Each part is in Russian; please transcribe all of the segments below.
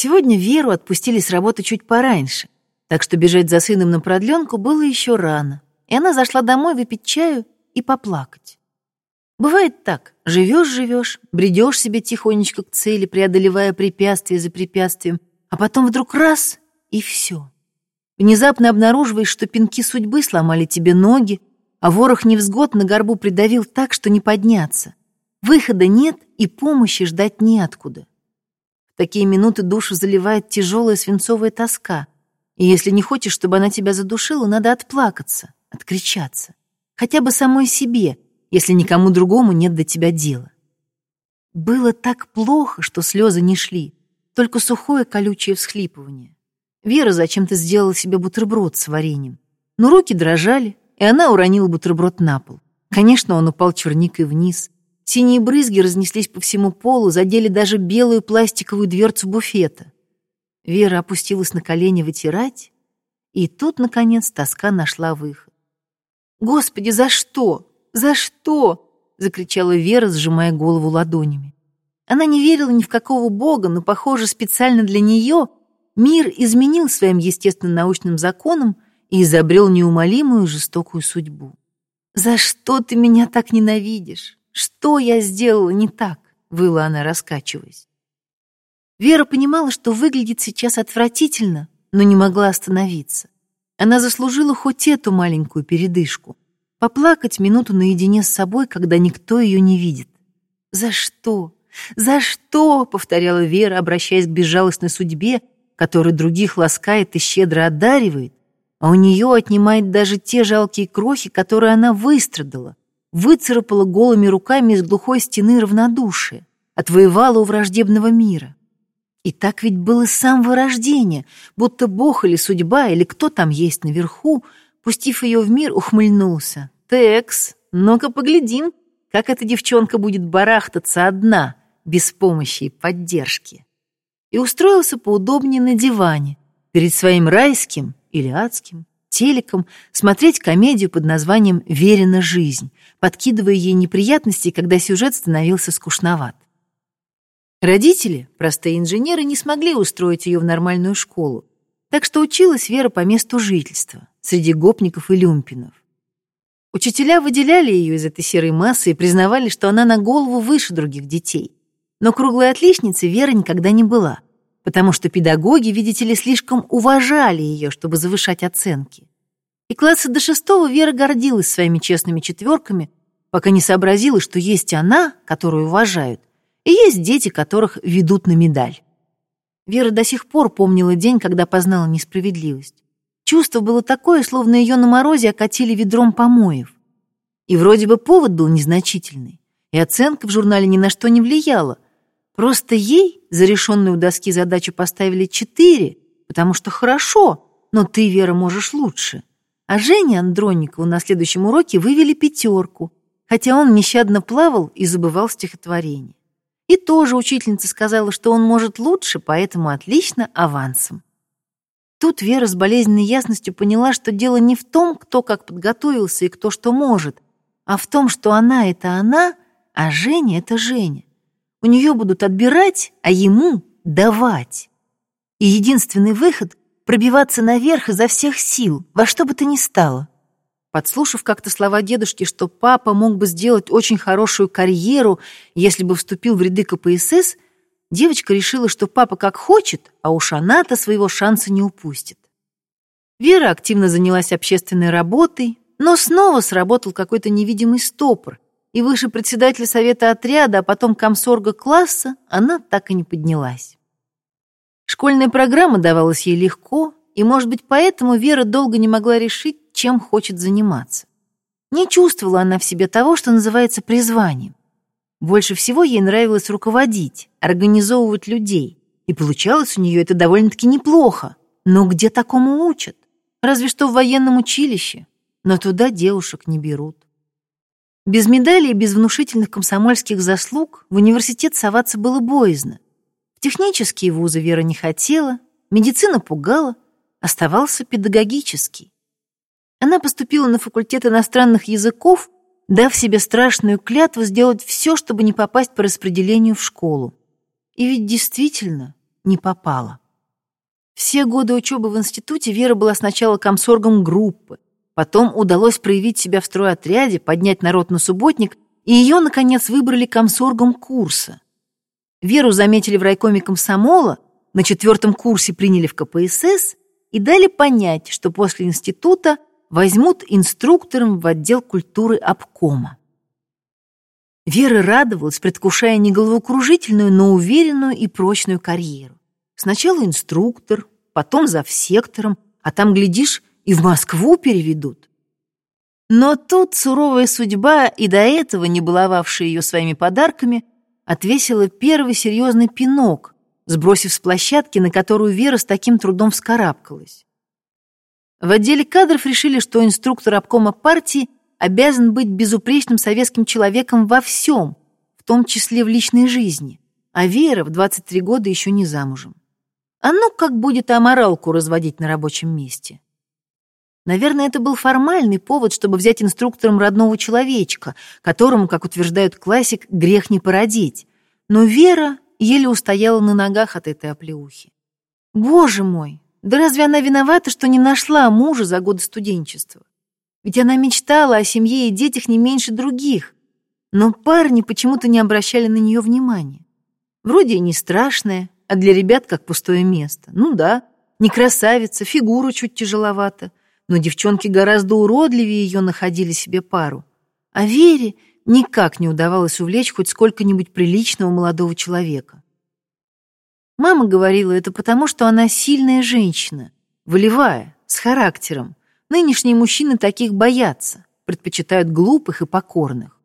Сегодня Веру отпустили с работы чуть пораньше, так что бежать за сыном на продленку было еще рано, и она зашла домой выпить чаю и поплакать. Бывает так, живешь-живешь, бредешь себе тихонечко к цели, преодолевая препятствие за препятствием, а потом вдруг раз — и все. Внезапно обнаруживаешь, что пинки судьбы сломали тебе ноги, а ворох невзгод на горбу придавил так, что не подняться. Выхода нет и помощи ждать неоткуда. Такие минуты душу заливает тяжелая свинцовая тоска, и если не хочешь, чтобы она тебя задушила, надо отплакаться, откричаться. Хотя бы самой себе, если никому другому нет до тебя дела. Было так плохо, что слезы не шли, только сухое колючее всхлипывание. Вера зачем-то сделала себе бутерброд с вареньем, но руки дрожали, и она уронила бутерброд на пол. Конечно, он упал черникой вниз. Синие брызги разнеслись по всему полу, задели даже белую пластиковую дверцу буфета. Вера опустилась на колени вытирать, и тут, наконец, тоска нашла выход. «Господи, за что? За что?» — закричала Вера, сжимая голову ладонями. Она не верила ни в какого бога, но, похоже, специально для нее мир изменил своим естественно-научным законам и изобрел неумолимую жестокую судьбу. «За что ты меня так ненавидишь? Что я сделала не так?» — выла она, раскачиваясь. Вера понимала, что выглядит сейчас отвратительно, но не могла остановиться. Она заслужила хоть эту маленькую передышку. Поплакать минуту наедине с собой, когда никто ее не видит. «За что? За что?» — повторяла Вера, обращаясь к безжалостной судьбе, которая других ласкает и щедро одаривает, а у нее отнимает даже те жалкие крохи, которые она выстрадала, выцарапала голыми руками из глухой стены равнодушия, отвоевала у враждебного мира. И так ведь было с самого рождения, будто Бог или судьба, или кто там есть наверху, пустив ее в мир, ухмыльнулся. «Текс, ну-ка поглядим, как эта девчонка будет барахтаться одна, без помощи и поддержки». И устроился поудобнее на диване, перед своим райским или адским телеком, смотреть комедию под названием «Верена жизнь», подкидывая ей неприятности, когда сюжет становился скучноват. Родители, простые инженеры, не смогли устроить ее в нормальную школу, так что училась Вера по месту жительства, среди гопников и люмпинов. Учителя выделяли ее из этой серой массы и признавали, что она на голову выше других детей. Но круглой отличницей Вера никогда не была, потому что педагоги, видите ли, слишком уважали ее, чтобы завышать оценки. И класса до шестого Вера гордилась своими честными четверками, пока не сообразила, что есть она, которую уважают, и есть дети, которых ведут на медаль. Вера до сих пор помнила день, когда познала несправедливость. Чувство было такое, словно ее на морозе окатили ведром помоев. И вроде бы повод был незначительный, и оценка в журнале ни на что не влияла. Просто ей за решенную у доски задачу поставили четыре, потому что хорошо, но ты, Вера, можешь лучше. А Женя Андронникову на следующем уроке вывели пятерку, хотя он нещадно плавал и забывал стихотворение. И тоже учительница сказала, что он может лучше, поэтому отлично авансом. Тут Вера с болезненной ясностью поняла, что дело не в том, кто как подготовился и кто что может, а в том, что она — это она, а Женя — это Женя. У нее будут отбирать, а ему — давать. И единственный выход — пробиваться наверх изо всех сил, во что бы то ни стало. Подслушав как-то слова дедушки, что папа мог бы сделать очень хорошую карьеру, если бы вступил в ряды КПСС, девочка решила, что папа как хочет, а уж она-то своего шанса не упустит. Вера активно занялась общественной работой, но снова сработал какой-то невидимый стопор, и выше председателя совета отряда, а потом комсорга класса она так и не поднялась. Школьная программа давалась ей легко, и, может быть, поэтому Вера долго не могла решить, чем хочет заниматься. Не чувствовала она в себе того, что называется призванием. Больше всего ей нравилось руководить, организовывать людей, и получалось у нее это довольно-таки неплохо. Но где такому учат? Разве что в военном училище, но туда девушек не берут. Без медалей и без внушительных комсомольских заслуг в университет соваться было боязно. В технические вузы Вера не хотела, медицина пугала, оставался педагогический. Она поступила на факультет иностранных языков, дав себе страшную клятву сделать все, чтобы не попасть по распределению в школу. И ведь действительно не попала. Все годы учебы в институте Вера была сначала комсоргом группы, потом удалось проявить себя в стройотряде, поднять народ на субботник, и ее, наконец, выбрали комсоргом курса. Веру заметили в райкоме комсомола, на четвертом курсе приняли в КПСС и дали понять, что после института возьмут инструктором в отдел культуры обкома. Вера радовалась, предвкушая не головокружительную, но уверенную и прочную карьеру. Сначала инструктор, потом завсектором, а там, глядишь, и в Москву переведут. Но тут суровая судьба, и до этого не баловавшая ее своими подарками, отвесила первый серьезный пинок, сбросив с площадки, на которую Вера с таким трудом вскарабкалась. В отделе кадров решили, что инструктор обкома партии обязан быть безупречным советским человеком во всем, в том числе в личной жизни, а Вера в 23 года еще не замужем. А ну как будет аморалку разводить на рабочем месте? Наверное, это был формальный повод, чтобы взять инструктором родного человечка, которому, как утверждает классик, грех не породить. Но Вера еле устояла на ногах от этой оплеухи. Боже мой, да разве она виновата, что не нашла мужа за годы студенчества? Ведь она мечтала о семье и детях не меньше других. Но парни почему-то не обращали на нее внимания. Вроде и не страшная, а для ребят как пустое место. Ну да, не красавица, фигура чуть тяжеловата, но девчонки гораздо уродливее ее находили себе пару. А Вере никак не удавалось увлечь хоть сколько-нибудь приличного молодого человека. Мама говорила это потому, что она сильная женщина, волевая, с характером, Нынешние мужчины таких боятся, предпочитают глупых и покорных.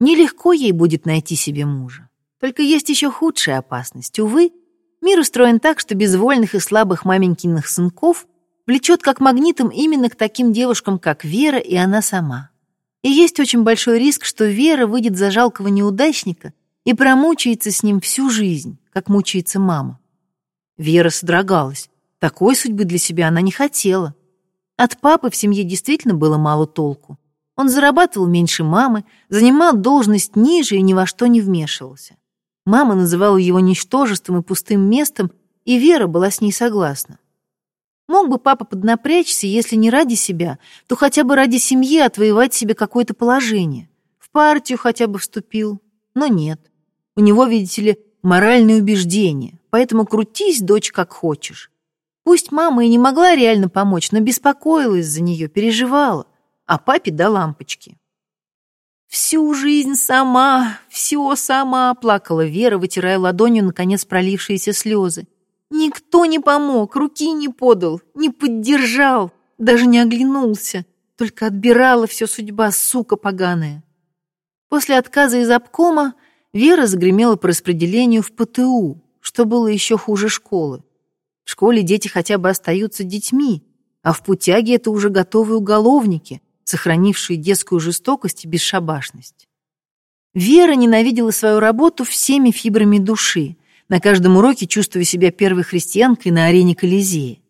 Нелегко ей будет найти себе мужа. Только есть еще худшая опасность. Увы, мир устроен так, что безвольных и слабых маменькиных сынков влечет как магнитом именно к таким девушкам, как Вера и она сама. И есть очень большой риск, что Вера выйдет за жалкого неудачника и промучается с ним всю жизнь, как мучается мама. Вера содрогалась. Такой судьбы для себя она не хотела. От папы в семье действительно было мало толку. Он зарабатывал меньше мамы, занимал должность ниже и ни во что не вмешивался. Мама называла его ничтожеством и пустым местом, и Вера была с ней согласна. Мог бы папа поднапрячься, если не ради себя, то хотя бы ради семьи отвоевать себе какое-то положение. В партию хотя бы вступил, но нет. У него, видите ли, моральные убеждения, поэтому крутись, дочь, как хочешь. Пусть мама и не могла реально помочь, но беспокоилась за нее, переживала, а папе до лампочки. «Всю жизнь сама, все сама», — плакала Вера, вытирая ладонью, наконец, пролившиеся слезы. «Никто не помог, руки не подал, не поддержал, даже не оглянулся, только отбирала все судьба, сука поганая». После отказа из обкома Вера загремела по распределению в ПТУ, что было еще хуже школы. В школе дети хотя бы остаются детьми, а в путяге это уже готовые уголовники, сохранившие детскую жестокость и бесшабашность. Вера ненавидела свою работу всеми фибрами души, на каждом уроке чувствуя себя первой христианкой на арене Колизея.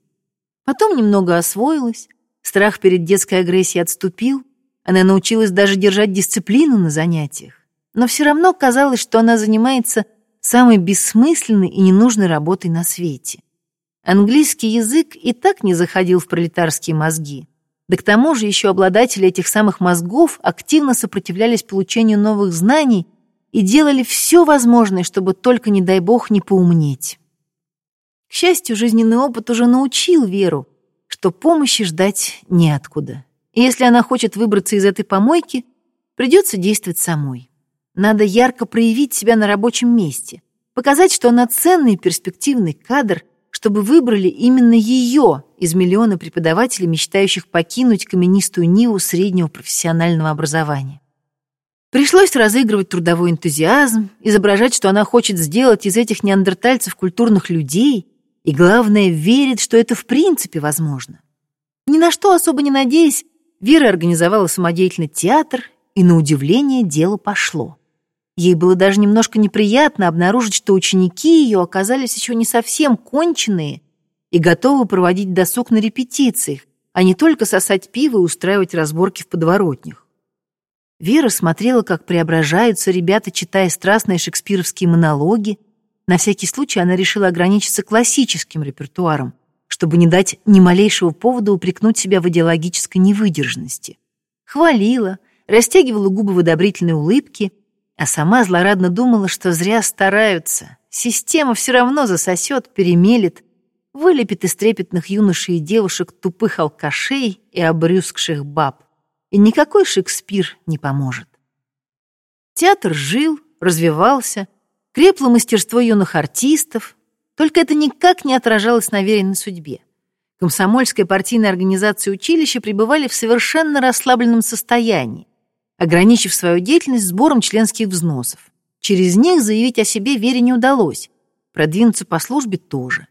Потом немного освоилась, страх перед детской агрессией отступил, она научилась даже держать дисциплину на занятиях, но все равно казалось, что она занимается самой бессмысленной и ненужной работой на свете. Английский язык и так не заходил в пролетарские мозги. Да к тому же еще обладатели этих самых мозгов активно сопротивлялись получению новых знаний и делали все возможное, чтобы только, не дай бог, не поумнеть. К счастью, жизненный опыт уже научил Веру, что помощи ждать неоткуда. И если она хочет выбраться из этой помойки, придется действовать самой. Надо ярко проявить себя на рабочем месте, показать, что она ценный перспективный кадр – чтобы выбрали именно ее из миллиона преподавателей, мечтающих покинуть каменистую ниву среднего профессионального образования. Пришлось разыгрывать трудовой энтузиазм, изображать, что она хочет сделать из этих неандертальцев культурных людей, и, главное, верит, что это в принципе возможно. Ни на что особо не надеясь, Вера организовала самодеятельный театр, и, на удивление, дело пошло. Ей было даже немножко неприятно обнаружить, что ученики ее оказались еще не совсем конченые и готовы проводить досуг на репетициях, а не только сосать пиво и устраивать разборки в подворотнях. Вера смотрела, как преображаются ребята, читая страстные шекспировские монологи, на всякий случай она решила ограничиться классическим репертуаром, чтобы не дать ни малейшего повода упрекнуть себя в идеологической невыдержанности. Хвалила, растягивала губы в одобрительной улыбке, а сама злорадно думала, что зря стараются. Система все равно засосет, перемелет, вылепит из трепетных юношей и девушек тупых алкашей и обрюзгших баб. И никакой Шекспир не поможет. Театр жил, развивался, крепло мастерство юных артистов, только это никак не отражалось на веренной судьбе. Комсомольская партийная организация училища пребывали в совершенно расслабленном состоянии, ограничив свою деятельность сбором членских взносов. Через них заявить о себе Вере не удалось, продвинуться по службе тоже.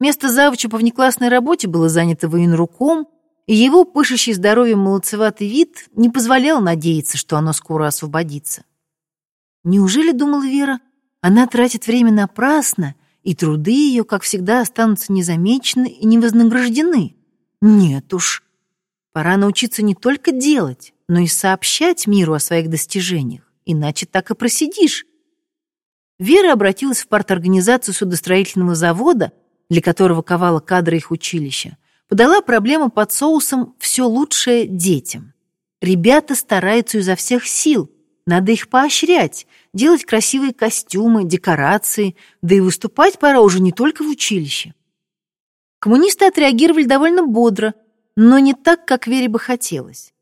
Место завуча по внеклассной работе было занято военруком, его пышущий здоровьем молодцеватый вид не позволял надеяться, что оно скоро освободится. Неужели, думала Вера, она тратит время напрасно, и труды ее, как всегда, останутся незамечены и не вознаграждены? Нет уж. Пора научиться не только делать, но и сообщать миру о своих достижениях, иначе так и просидишь. Вера обратилась в парторганизацию судостроительного завода, для которого ковала кадры их училища, подала проблему под соусом «все лучшее детям». Ребята стараются изо всех сил, надо их поощрять, делать красивые костюмы, декорации, да и выступать пора уже не только в училище. Коммунисты отреагировали довольно бодро, но не так, как Вере бы хотелось.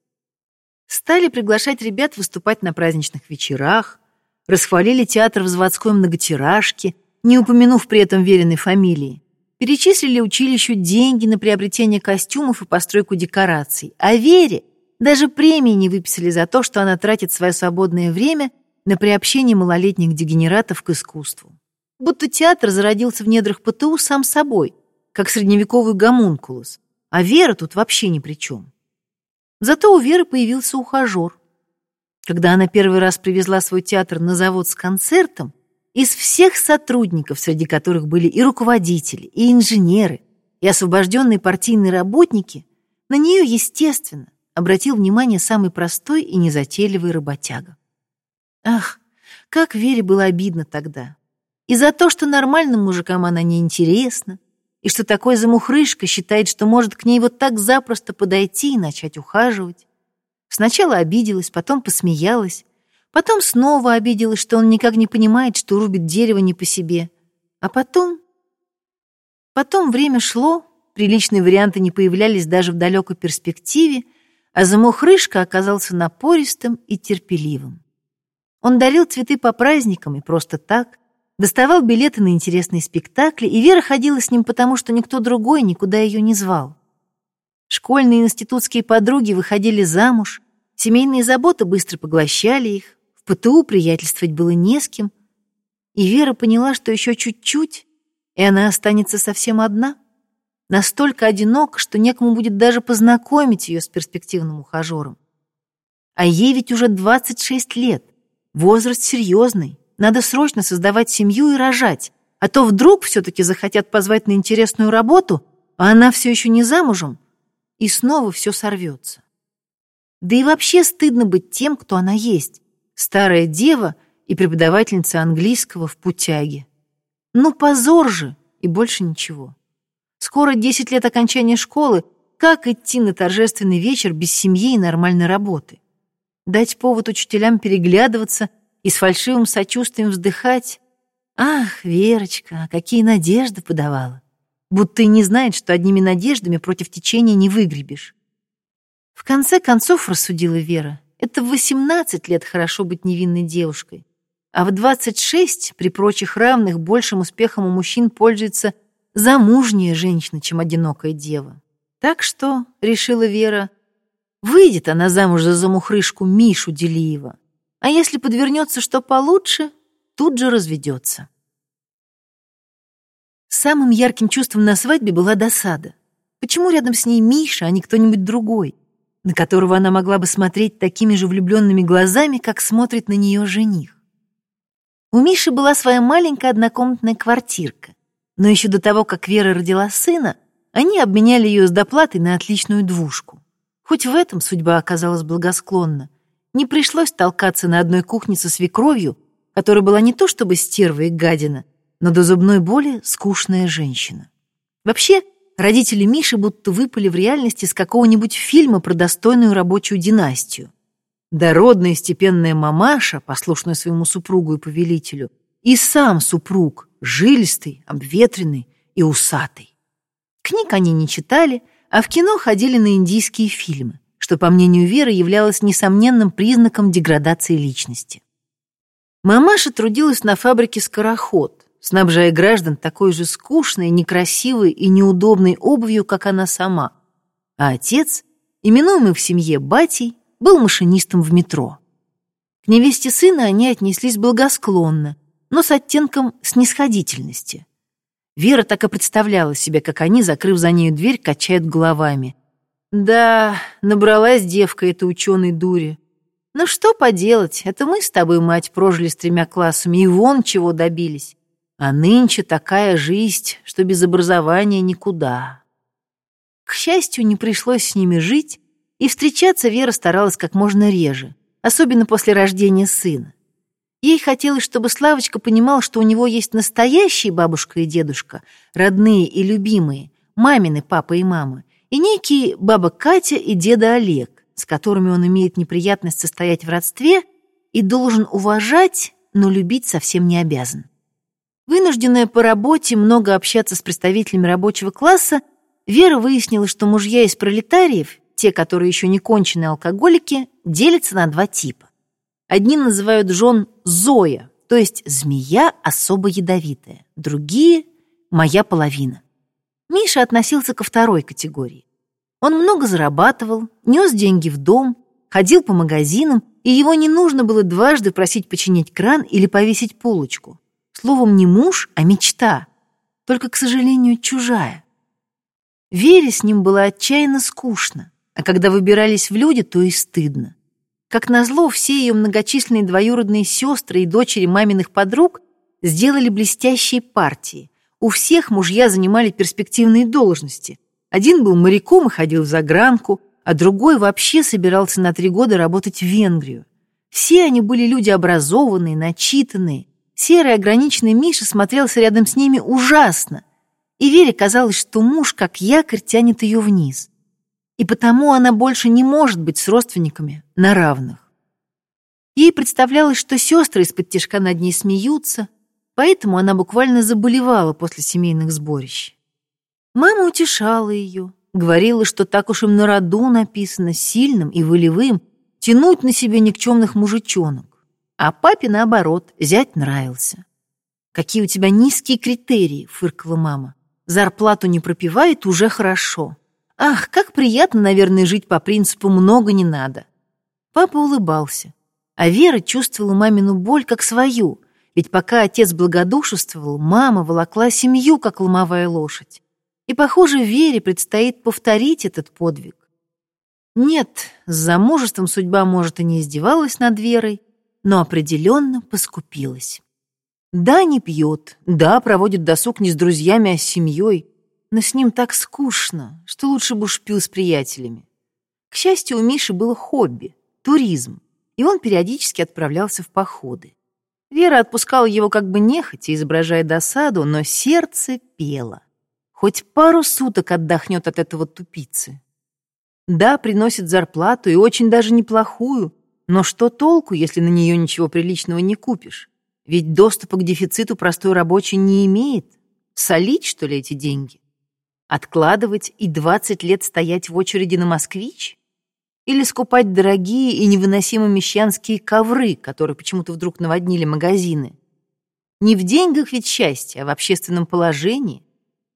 Стали приглашать ребят выступать на праздничных вечерах, расхвалили театр в заводской многотиражке, не упомянув при этом веренной фамилии, перечислили училищу деньги на приобретение костюмов и постройку декораций, а Вере даже премии не выписали за то, что она тратит свое свободное время на приобщение малолетних дегенератов к искусству. Будто театр зародился в недрах ПТУ сам собой, как средневековый гомункулус, а Вера тут вообще ни при чем. Зато у Веры появился ухажер. Когда она первый раз привезла свой театр на завод с концертом, из всех сотрудников, среди которых были и руководители, и инженеры, и освобожденные партийные работники, на нее, естественно, обратил внимание самый простой и незатейливый работяга. Ах, как Вере было обидно тогда. И за то, что нормальным мужикам она не интересна, и что такой замухрышка считает, что может к ней вот так запросто подойти и начать ухаживать. Сначала обиделась, потом посмеялась, потом снова обиделась, что он никак не понимает, что рубит дерево не по себе. А потом... Потом время шло, приличные варианты не появлялись даже в далекой перспективе, а замухрышка оказался напористым и терпеливым. Он дарил цветы по праздникам и просто так, доставал билеты на интересные спектакли, и Вера ходила с ним потому, что никто другой никуда ее не звал. Школьные и институтские подруги выходили замуж, семейные заботы быстро поглощали их, в ПТУ приятельствовать было не с кем, и Вера поняла, что еще чуть-чуть, и она останется совсем одна. Настолько одинока, что некому будет даже познакомить ее с перспективным ухажером. А ей ведь уже 26 лет, возраст серьезный, надо срочно создавать семью и рожать, а то вдруг все-таки захотят позвать на интересную работу, а она все еще не замужем, и снова все сорвется. Да и вообще стыдно быть тем, кто она есть, старая дева и преподавательница английского в путяге. Ну позор же, и больше ничего. Скоро 10 лет окончания школы. Как идти на торжественный вечер без семьи и нормальной работы? Дать повод учителям переглядываться и с фальшивым сочувствием вздыхать? Ах, Верочка, какие надежды подавала. Будто и не знает, что одними надеждами против течения не выгребешь. В конце концов, рассудила Вера, это в 18 лет хорошо быть невинной девушкой. А в 26 при прочих равных большим успехом у мужчин пользуется замужняя женщина, чем одинокая дева. Так что, решила Вера, выйдет она замуж за замухрышку Мишу Делиева, а если подвернется что получше, тут же разведется. Самым ярким чувством на свадьбе была досада. Почему рядом с ней Миша, а не кто-нибудь другой, на которого она могла бы смотреть такими же влюбленными глазами, как смотрит на нее жених? У Миши была своя маленькая однокомнатная квартирка, но еще до того, как Вера родила сына, они обменяли ее с доплатой на отличную двушку. Хоть в этом судьба оказалась благосклонна. Не пришлось толкаться на одной кухне со свекровью, которая была не то чтобы стерва и гадина, но до зубной боли скучная женщина. Вообще, родители Миши будто выпали в реальности с какого-нибудь фильма про достойную рабочую династию. Дородная степенная мамаша, послушная своему супругу и повелителю, и сам супруг, жилистый, обветренный и усатый. Книг они не читали, а в кино ходили на индийские фильмы, что, по мнению Веры, являлось несомненным признаком деградации личности. Мамаша трудилась на фабрике «Скороход», снабжая граждан такой же скучной, некрасивой и неудобной обувью, как она сама. А отец, именуемый в семье батей, был машинистом в метро. К невесте сына они отнеслись благосклонно, но с оттенком снисходительности. Вера так и представляла себе, как они, закрыв за нею дверь, качают головами. Да, набралась девка эта ученой дури. Ну что поделать, это мы с тобой, мать, прожили с тремя классами и вон чего добились. А нынче такая жизнь, что без образования никуда. К счастью, не пришлось с ними жить, и встречаться Вера старалась как можно реже, особенно после рождения сына. Ей хотелось, чтобы Славочка понимал, что у него есть настоящие бабушка и дедушка, родные и любимые, мамины папа и мама, и некие баба Катя и деда Олег, с которыми он имеет неприятность состоять в родстве и должен уважать, но любить совсем не обязан. Вынужденная по работе много общаться с представителями рабочего класса, Вера выяснила, что мужья из пролетариев, те, которые еще не конченые алкоголики, делятся на два типа. Одни называют жен Зоя, то есть змея особо ядовитая, другие — моя половина. Миша относился ко второй категории. Он много зарабатывал, нес деньги в дом, ходил по магазинам, и его не нужно было дважды просить починить кран или повесить полочку. Словом, не муж, а мечта, только, к сожалению, чужая. Вере с ним было отчаянно скучно, а когда выбирались в люди, то и стыдно. Как назло, все ее многочисленные двоюродные сестры и дочери маминых подруг сделали блестящие партии. У всех мужья занимали перспективные должности. Один был моряком и ходил в загранку, а другой вообще собирался на три года работать в Венгрию. Все они были люди образованные, начитанные. Серый ограниченный Миша смотрелся рядом с ними ужасно. И Вере казалось, что муж, как якорь, тянет ее вниз и потому она больше не может быть с родственниками на равных. Ей представлялось, что сестры из-под тяжка над ней смеются, поэтому она буквально заболевала после семейных сборищ. Мама утешала ее, говорила, что так уж им на роду написано сильным и волевым тянуть на себе никчемных мужичонок. А папе, наоборот, зять нравился. «Какие у тебя низкие критерии», — фыркала мама. «Зарплату не пропивает, уже хорошо». Ах, как приятно, наверное, жить по принципу «много не надо». Папа улыбался, а Вера чувствовала мамину боль как свою, ведь пока отец благодушествовал, мама волокла семью, как ломовая лошадь. И, похоже, Вере предстоит повторить этот подвиг. Нет, с замужеством судьба, может, и не издевалась над Верой, но определенно поскупилась. Да, не пьет, да, проводит досуг не с друзьями, а с семьей, но с ним так скучно, что лучше бы уж пил с приятелями. К счастью, у Миши было хобби — туризм, и он периодически отправлялся в походы. Вера отпускала его как бы нехотя, изображая досаду, но сердце пело. Хоть пару суток отдохнет от этого тупицы. Да, приносит зарплату и очень даже неплохую, но что толку, если на нее ничего приличного не купишь? Ведь доступа к дефициту простой рабочий не имеет. Солить, что ли, эти деньги? Откладывать и 20 лет стоять в очереди на «Москвич»? Или скупать дорогие и невыносимо мещанские ковры, которые почему-то вдруг наводнили магазины? Не в деньгах ведь счастье, а в общественном положении.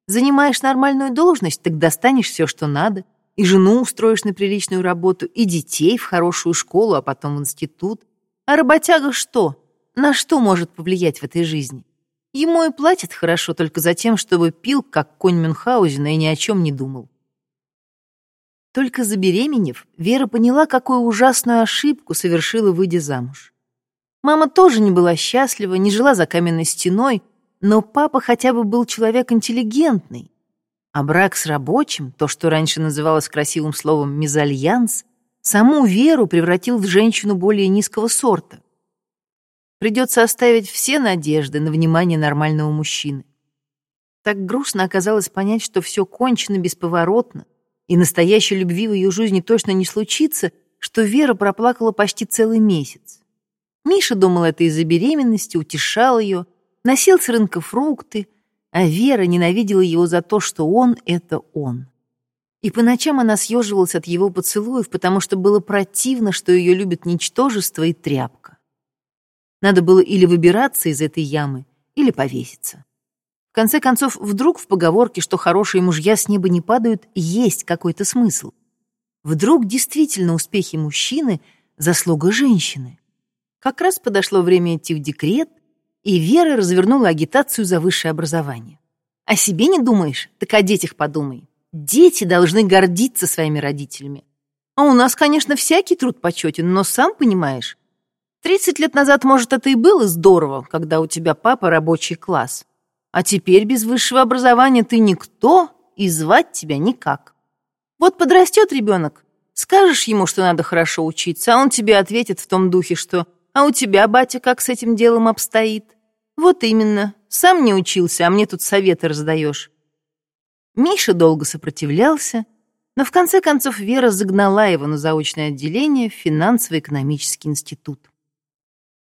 Занимаешь нормальную должность, так достанешь все, что надо, и жену устроишь на приличную работу, и детей в хорошую школу, а потом в институт. А работяга что? На что может повлиять в этой жизни? Ему и платят хорошо только за тем, чтобы пил, как конь Мюнхгаузена, и ни о чем не думал. Только забеременев, Вера поняла, какую ужасную ошибку совершила, выйдя замуж. Мама тоже не была счастлива, не жила за каменной стеной, но папа хотя бы был человек интеллигентный. А брак с рабочим, то, что раньше называлось красивым словом «мезальянс», саму Веру превратил в женщину более низкого сорта. Придется оставить все надежды на внимание нормального мужчины. Так грустно оказалось понять, что все кончено бесповоротно, и настоящей любви в ее жизни точно не случится, что Вера проплакала почти целый месяц. Миша думал это из-за беременности, утешал ее, носил с рынка фрукты, а Вера ненавидела его за то, что он — это он. И по ночам она съеживалась от его поцелуев, потому что было противно, что ее любит ничтожество и тряпка. Надо было или выбираться из этой ямы, или повеситься. В конце концов, вдруг в поговорке, что хорошие мужья с неба не падают, есть какой-то смысл. Вдруг действительно успехи мужчины — заслуга женщины. Как раз подошло время идти в декрет, и Вера развернула агитацию за высшее образование. О себе не думаешь? Так о детях подумай. Дети должны гордиться своими родителями. А у нас, конечно, всякий труд почетен, но сам понимаешь, 30 лет назад, может, это и было здорово, когда у тебя папа рабочий класс. А теперь без высшего образования ты никто, и звать тебя никак. Вот подрастет ребенок, скажешь ему, что надо хорошо учиться, а он тебе ответит в том духе, что «А у тебя, батя, как с этим делом обстоит?» Вот именно, сам не учился, а мне тут советы раздаешь. Миша долго сопротивлялся, но в конце концов Вера загнала его на заочное отделение в финансово-экономический институт.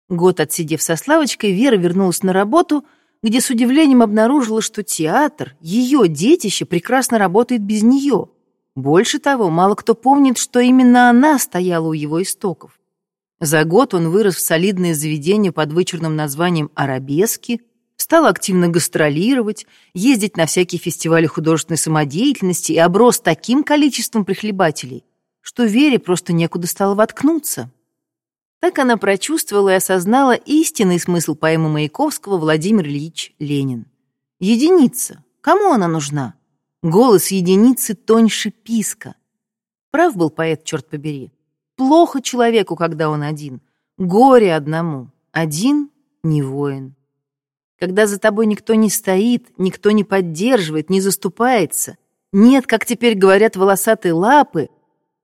Год отсидев со Славочкой, Вера вернулась на работу, где с удивлением обнаружила, что театр, ее детище, прекрасно работает без нее. Больше того, мало кто помнит, что именно она стояла у его истоков. За год он вырос в солидное заведение под вычурным названием «Арабески», стал активно гастролировать, ездить на всякие фестивали художественной самодеятельности и оброс таким количеством прихлебателей, что Вере просто некуда стало воткнуться. Так она прочувствовала и осознала истинный смысл поэмы Маяковского «Владимир Ильич Ленин». Единица. Кому она нужна? Голос единицы тоньше писка. Прав был поэт, черт побери. Плохо человеку, когда он один. Горе одному. Один не воин. Когда за тобой никто не стоит, никто не поддерживает, не заступается, нет, как теперь говорят, волосатые лапы,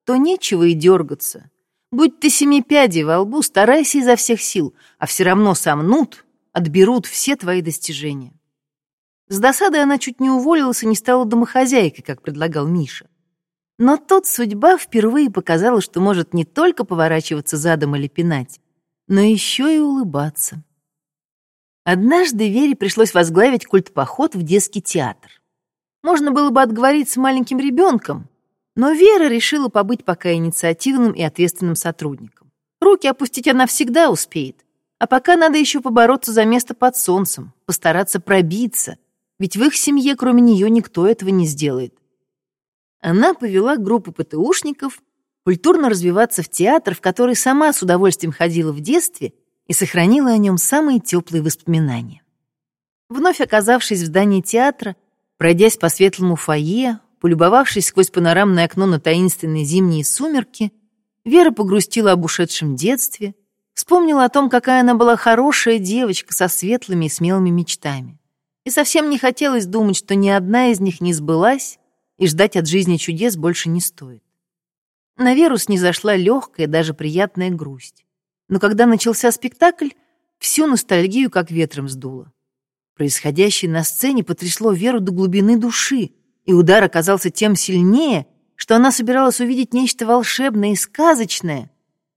то нечего и дергаться. Будь ты семи пядей во лбу, старайся изо всех сил, а все равно сомнут, отберут все твои достижения. С досадой она чуть не уволилась и не стала домохозяйкой, как предлагал Миша. Но тут судьба впервые показала, что может не только поворачиваться задом или пинать, но еще и улыбаться. Однажды Вере пришлось возглавить культпоход в детский театр. Можно было бы отговориться маленьким ребенком, но Вера решила побыть пока инициативным и ответственным сотрудником. Руки опустить она всегда успеет, а пока надо еще побороться за место под солнцем, постараться пробиться, ведь в их семье кроме нее никто этого не сделает. Она повела группу ПТУшников культурно развиваться в театр, в который сама с удовольствием ходила в детстве и сохранила о нем самые теплые воспоминания. Вновь оказавшись в здании театра, пройдясь по светлому фойе, полюбовавшись сквозь панорамное окно на таинственные зимние сумерки, Вера погрустила об ушедшем детстве, вспомнила о том, какая она была хорошая девочка со светлыми и смелыми мечтами. И совсем не хотелось думать, что ни одна из них не сбылась, и ждать от жизни чудес больше не стоит. На Веру снизошла легкая, даже приятная грусть но когда начался спектакль, всю ностальгию как ветром сдуло. Происходящее на сцене потрясло Веру до глубины души, и удар оказался тем сильнее, что она собиралась увидеть нечто волшебное и сказочное,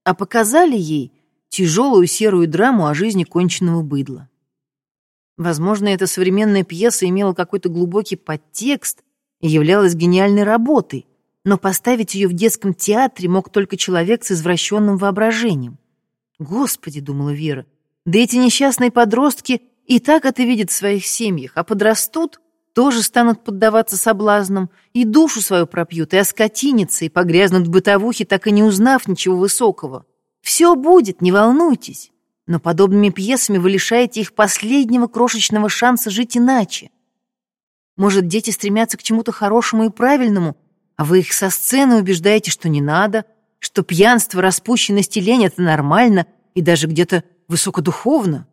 а показали ей тяжелую серую драму о жизни конченного быдла. Возможно, эта современная пьеса имела какой-то глубокий подтекст и являлась гениальной работой, но поставить ее в детском театре мог только человек с извращенным воображением. Господи, думала Вера, да эти несчастные подростки и так это видят в своих семьях, а подрастут, тоже станут поддаваться соблазнам, и душу свою пропьют, и оскотинятся, и погрязнут в бытовухе, так и не узнав ничего высокого. Все будет, не волнуйтесь. Но подобными пьесами вы лишаете их последнего крошечного шанса жить иначе. Может, дети стремятся к чему-то хорошему и правильному, а вы их со сцены убеждаете, что не надо, что пьянство, распущенность и лень — это нормально и даже где-то высокодуховно.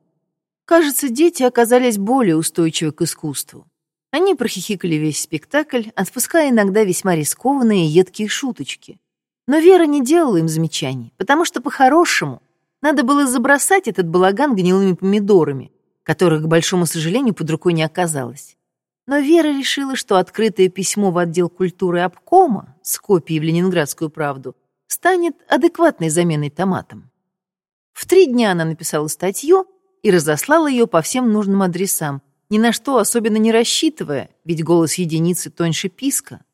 Кажется, дети оказались более устойчивы к искусству. Они прохихикали весь спектакль, отпуская иногда весьма рискованные и едкие шуточки. Но Вера не делала им замечаний, потому что по-хорошему Надо было забросать этот балаган гнилыми помидорами, которых, к большому сожалению, под рукой не оказалось. Но Вера решила, что открытое письмо в отдел культуры обкома с копией в Ленинградскую правду станет адекватной заменой томатам. В три дня она написала статью и разослала ее по всем нужным адресам, ни на что особенно не рассчитывая, ведь голос единицы тоньше писка.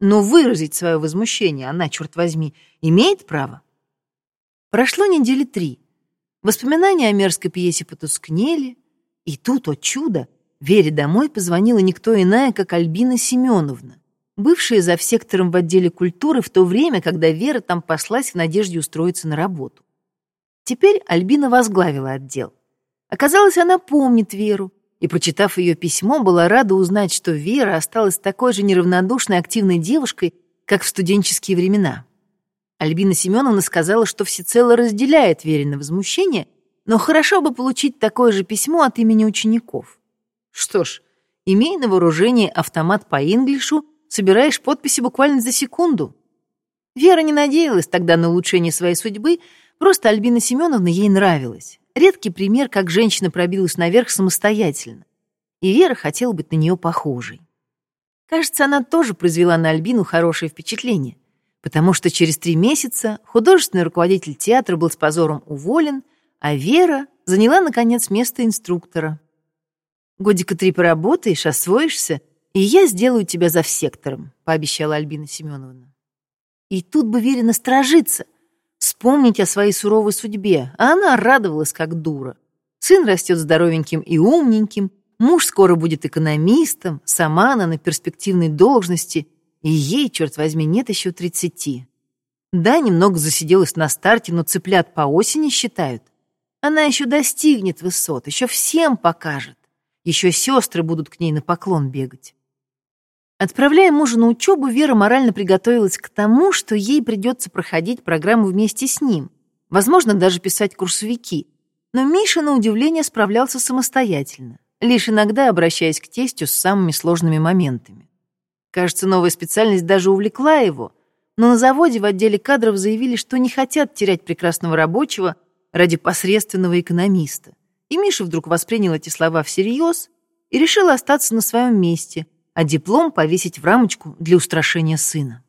Но выразить свое возмущение она, черт возьми, имеет право. Прошло недели три. Воспоминания о мерзкой пьесе потускнели, и тут, о чудо, Вере домой позвонила никто иная, как Альбина Семеновна, бывшая за сектором в отделе культуры в то время, когда Вера там послась в надежде устроиться на работу. Теперь Альбина возглавила отдел. Оказалось, она помнит Веру, и, прочитав ее письмо, была рада узнать, что Вера осталась такой же неравнодушной активной девушкой, как в студенческие времена. Альбина Семеновна сказала, что всецело разделяет Верина возмущение, но хорошо бы получить такое же письмо от имени учеников. Что ж, имея на вооружении автомат по инглишу, собираешь подписи буквально за секунду. Вера не надеялась тогда на улучшение своей судьбы, просто Альбина Семеновна ей нравилась. Редкий пример, как женщина пробилась наверх самостоятельно. И Вера хотела быть на нее похожей. Кажется, она тоже произвела на Альбину хорошее впечатление, потому что через три месяца художественный руководитель театра был с позором уволен, а Вера заняла, наконец, место инструктора. Годика три поработаешь, освоишься, и я сделаю тебя за сектором, пообещала Альбина Семеновна. И тут бы Вере насторожиться, вспомнить о своей суровой судьбе, а она радовалась как дура. Сын растет здоровеньким и умненьким, муж скоро будет экономистом, сама она на перспективной должности, и ей, черт возьми, нет еще тридцати. Да, немного засиделась на старте, но цыплят по осени считают. Она еще достигнет высот, еще всем покажет. Еще сестры будут к ней на поклон бегать. Отправляя мужа на учебу, Вера морально приготовилась к тому, что ей придется проходить программу вместе с ним, возможно, даже писать курсовики. Но Миша, на удивление, справлялся самостоятельно, лишь иногда обращаясь к тестю с самыми сложными моментами. Кажется, новая специальность даже увлекла его, но на заводе в отделе кадров заявили, что не хотят терять прекрасного рабочего ради посредственного экономиста. И Миша вдруг воспринял эти слова всерьез и решил остаться на своем месте, а диплом повесить в рамочку для устрашения сына.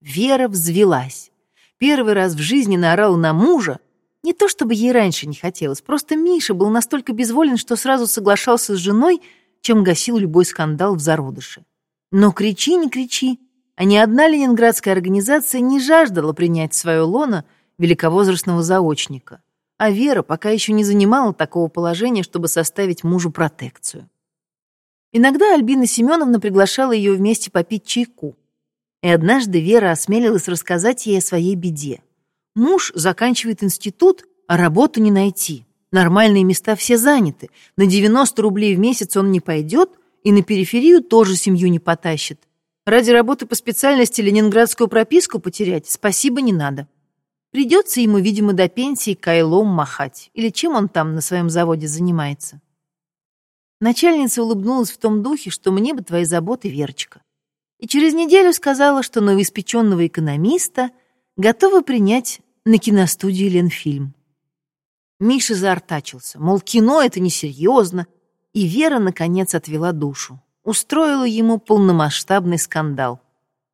Вера взвелась. Первый раз в жизни наорала на мужа. Не то чтобы ей раньше не хотелось, просто Миша был настолько безволен, что сразу соглашался с женой, чем гасил любой скандал в зародыше. Но кричи, не кричи, а ни одна ленинградская организация не жаждала принять свое лоно великовозрастного заочника а Вера пока еще не занимала такого положения, чтобы составить мужу протекцию. Иногда Альбина Семеновна приглашала ее вместе попить чайку. И однажды Вера осмелилась рассказать ей о своей беде. Муж заканчивает институт, а работу не найти. Нормальные места все заняты. На 90 рублей в месяц он не пойдет, и на периферию тоже семью не потащит. Ради работы по специальности ленинградскую прописку потерять спасибо не надо. Придется ему, видимо, до пенсии кайлом махать. Или чем он там на своем заводе занимается? Начальница улыбнулась в том духе, что мне бы твои заботы, Верочка. И через неделю сказала, что новоиспеченного экономиста готова принять на киностудии Ленфильм. Миша заортачился, мол, кино — это несерьезно, и Вера, наконец, отвела душу. Устроила ему полномасштабный скандал.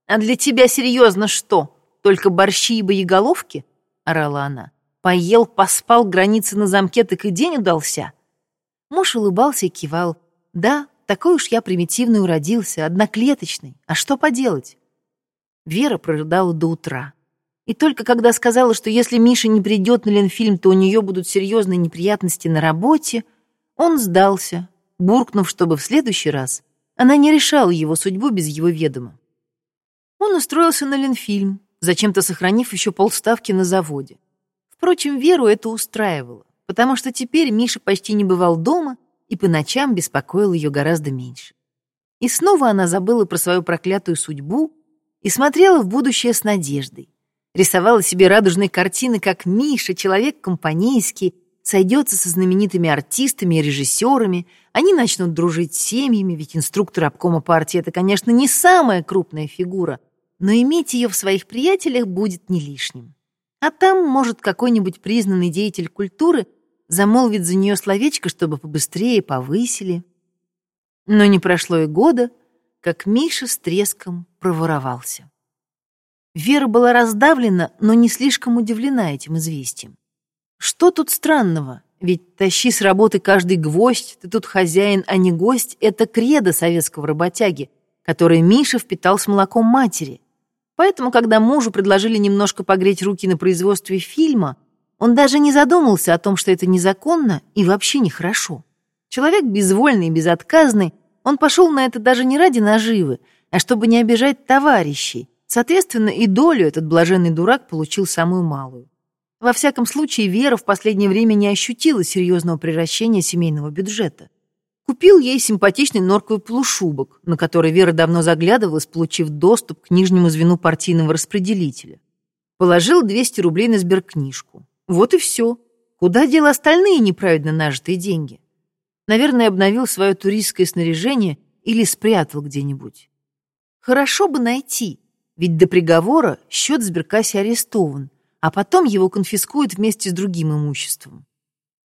«А для тебя серьезно что?» Только борщи и боеголовки?» — орала она. «Поел, поспал, границы на замке, так и день удался». Муж улыбался и кивал. «Да, такой уж я примитивный уродился, одноклеточный. А что поделать?» Вера прорыдала до утра. И только когда сказала, что если Миша не придет на Ленфильм, то у нее будут серьезные неприятности на работе, он сдался, буркнув, чтобы в следующий раз она не решала его судьбу без его ведома. Он устроился на Ленфильм, зачем-то сохранив еще полставки на заводе. Впрочем, Веру это устраивало, потому что теперь Миша почти не бывал дома и по ночам беспокоил ее гораздо меньше. И снова она забыла про свою проклятую судьбу и смотрела в будущее с надеждой. Рисовала себе радужные картины, как Миша, человек компанейский, сойдется со знаменитыми артистами и режиссерами, они начнут дружить с семьями, ведь инструктор обкома партии — это, конечно, не самая крупная фигура, но иметь ее в своих приятелях будет не лишним. А там, может, какой-нибудь признанный деятель культуры замолвит за нее словечко, чтобы побыстрее повысили. Но не прошло и года, как Миша с треском проворовался. Вера была раздавлена, но не слишком удивлена этим известием. Что тут странного? Ведь тащи с работы каждый гвоздь, ты тут хозяин, а не гость — это кредо советского работяги, которое Миша впитал с молоком матери. Поэтому, когда мужу предложили немножко погреть руки на производстве фильма, он даже не задумался о том, что это незаконно и вообще нехорошо. Человек безвольный и безотказный, он пошел на это даже не ради наживы, а чтобы не обижать товарищей. Соответственно, и долю этот блаженный дурак получил самую малую. Во всяком случае, Вера в последнее время не ощутила серьезного превращения семейного бюджета. Купил ей симпатичный норковый полушубок, на который Вера давно заглядывалась, получив доступ к нижнему звену партийного распределителя. Положил 200 рублей на сберкнижку. Вот и все. Куда дел остальные неправедно нажитые деньги? Наверное, обновил свое туристское снаряжение или спрятал где-нибудь. Хорошо бы найти, ведь до приговора счет сберкассе арестован, а потом его конфискуют вместе с другим имуществом.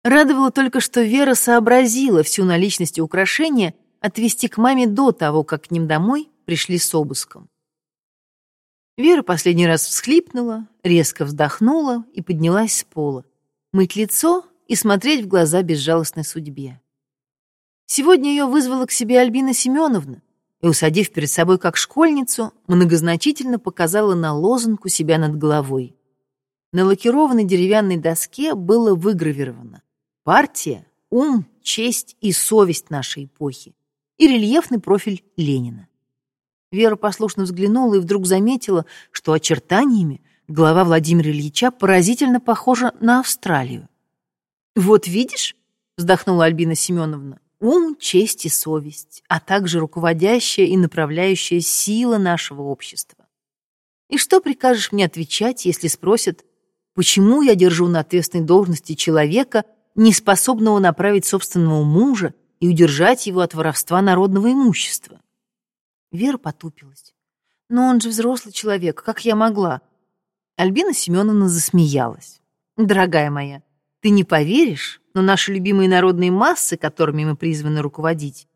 Радовало только, что Вера сообразила всю наличность украшения отвезти к маме до того, как к ним домой пришли с обыском. Вера последний раз всхлипнула, резко вздохнула и поднялась с пола. Мыть лицо и смотреть в глаза безжалостной судьбе. Сегодня ее вызвала к себе Альбина Семеновна и, усадив перед собой как школьницу, многозначительно показала на лозунку себя над головой. На лакированной деревянной доске было выгравировано «Партия, ум, честь и совесть нашей эпохи» и рельефный профиль Ленина. Вера послушно взглянула и вдруг заметила, что очертаниями глава Владимира Ильича поразительно похожа на Австралию. «Вот видишь», — вздохнула Альбина Семеновна, «ум, честь и совесть, а также руководящая и направляющая сила нашего общества. И что прикажешь мне отвечать, если спросят, Почему я держу на ответственной должности человека, не способного направить собственного мужа и удержать его от воровства народного имущества? Вера потупилась. Но он же взрослый человек, как я могла? Альбина Семеновна засмеялась. Дорогая моя, ты не поверишь, но наши любимые народные массы, которыми мы призваны руководить,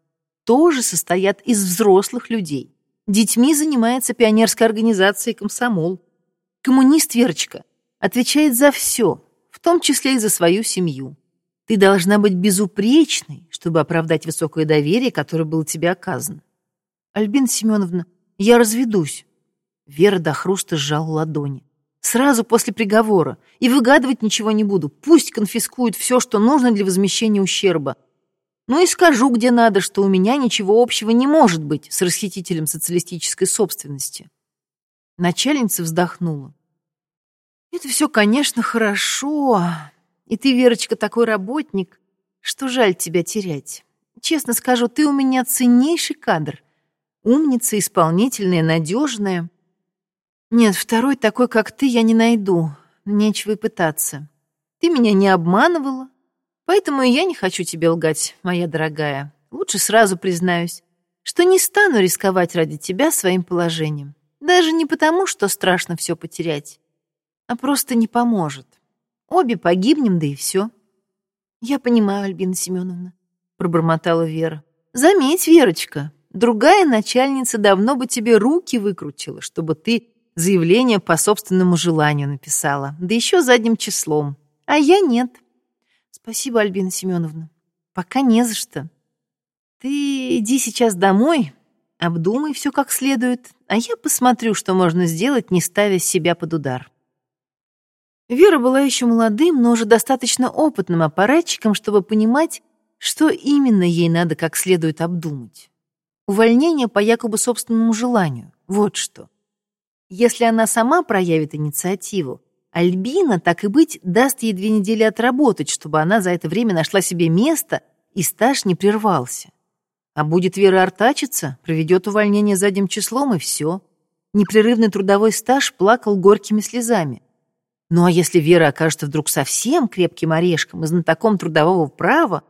тоже состоят из взрослых людей. Детьми занимается пионерская организация «Комсомол». Коммунист Верочка, отвечает за все, в том числе и за свою семью. Ты должна быть безупречной, чтобы оправдать высокое доверие, которое было тебе оказано. Альбина Семеновна, я разведусь. Вера до хруста сжала ладони. Сразу после приговора. И выгадывать ничего не буду. Пусть конфискуют все, что нужно для возмещения ущерба. Ну и скажу, где надо, что у меня ничего общего не может быть с расхитителем социалистической собственности. Начальница вздохнула. Это все, конечно, хорошо. И ты, Верочка, такой работник, что жаль тебя терять. Честно скажу, ты у меня ценнейший кадр. Умница, исполнительная, надежная. Нет, второй такой, как ты, я не найду. Нечего и пытаться. Ты меня не обманывала, поэтому и я не хочу тебе лгать, моя дорогая. Лучше сразу признаюсь, что не стану рисковать ради тебя своим положением. Даже не потому, что страшно все потерять, а просто не поможет. Обе погибнем, да и все. Я понимаю, Альбина Семеновна, пробормотала Вера. Заметь, Верочка, другая начальница давно бы тебе руки выкрутила, чтобы ты заявление по собственному желанию написала, да еще задним числом. А я нет. Спасибо, Альбина Семеновна. Пока не за что. Ты иди сейчас домой, обдумай все как следует, а я посмотрю, что можно сделать, не ставя себя под удар. Вера была еще молодым, но уже достаточно опытным аппаратчиком, чтобы понимать, что именно ей надо как следует обдумать. Увольнение по якобы собственному желанию. Вот что. Если она сама проявит инициативу, Альбина, так и быть, даст ей две недели отработать, чтобы она за это время нашла себе место и стаж не прервался. А будет Вера артачиться, проведет увольнение задним числом и все. Непрерывный трудовой стаж плакал горькими слезами. Ну а если Вера окажется вдруг совсем крепким орешком и знатоком трудового права,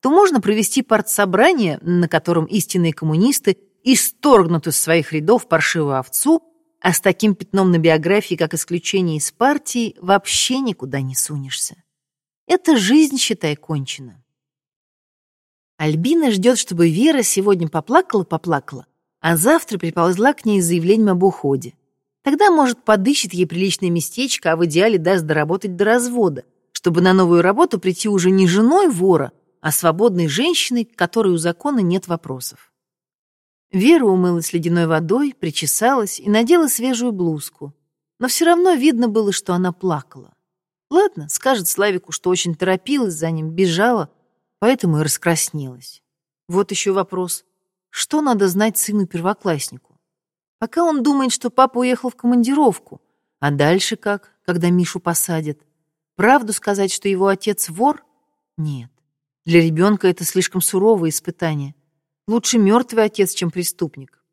то можно провести партсобрание, на котором истинные коммунисты исторгнут из своих рядов паршивую овцу, А с таким пятном на биографии, как исключение из партии, вообще никуда не сунешься. Это жизнь, считай, кончена. Альбина ждет, чтобы Вера сегодня поплакала-поплакала, а завтра приползла к ней с заявлением об уходе. Тогда, может, подыщет ей приличное местечко, а в идеале даст доработать до развода, чтобы на новую работу прийти уже не женой вора, а свободной женщиной, к которой у закона нет вопросов. Вера умылась ледяной водой, причесалась и надела свежую блузку. Но все равно видно было, что она плакала. Ладно, скажет Славику, что очень торопилась за ним, бежала, поэтому и раскраснелась. Вот еще вопрос. Что надо знать сыну-первокласснику? Пока он думает, что папа уехал в командировку. А дальше как, когда Мишу посадят? Правду сказать, что его отец вор? Нет. Для ребенка это слишком суровое испытание. Лучше мертвый отец, чем преступник.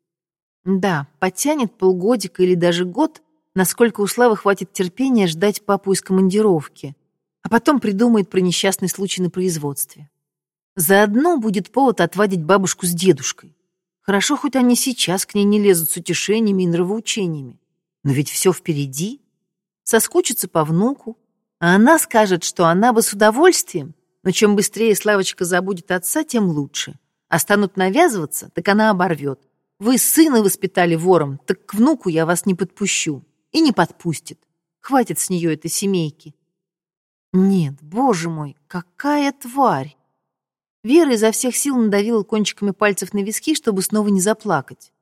Да, потянет полгодика или даже год, насколько у Славы хватит терпения ждать папу из командировки, а потом придумает про несчастный случай на производстве. Заодно будет повод отвадить бабушку с дедушкой. Хорошо, хоть они сейчас к ней не лезут с утешениями и нравоучениями. Но ведь все впереди. Соскучится по внуку, а она скажет, что она бы с удовольствием, но чем быстрее Славочка забудет отца, тем лучше. А станут навязываться, так она оборвет. Вы сына воспитали вором, так к внуку я вас не подпущу. И не подпустит. Хватит с нее этой семейки. Нет, боже мой, какая тварь! Вера изо всех сил надавила кончиками пальцев на виски, чтобы снова не заплакать.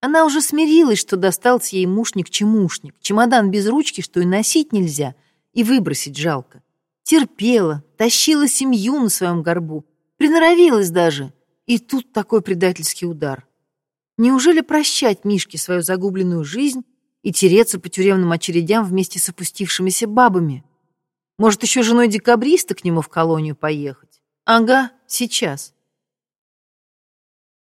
Она уже смирилась, что достался ей мушник-чемушник, чемодан без ручки, что и носить нельзя, и выбросить жалко. Терпела, тащила семью на своем горбу, приноровилась даже, и тут такой предательский удар. Неужели прощать Мишке свою загубленную жизнь и тереться по тюремным очередям вместе с опустившимися бабами? Может, еще женой декабриста к нему в колонию поехать? Ага, сейчас.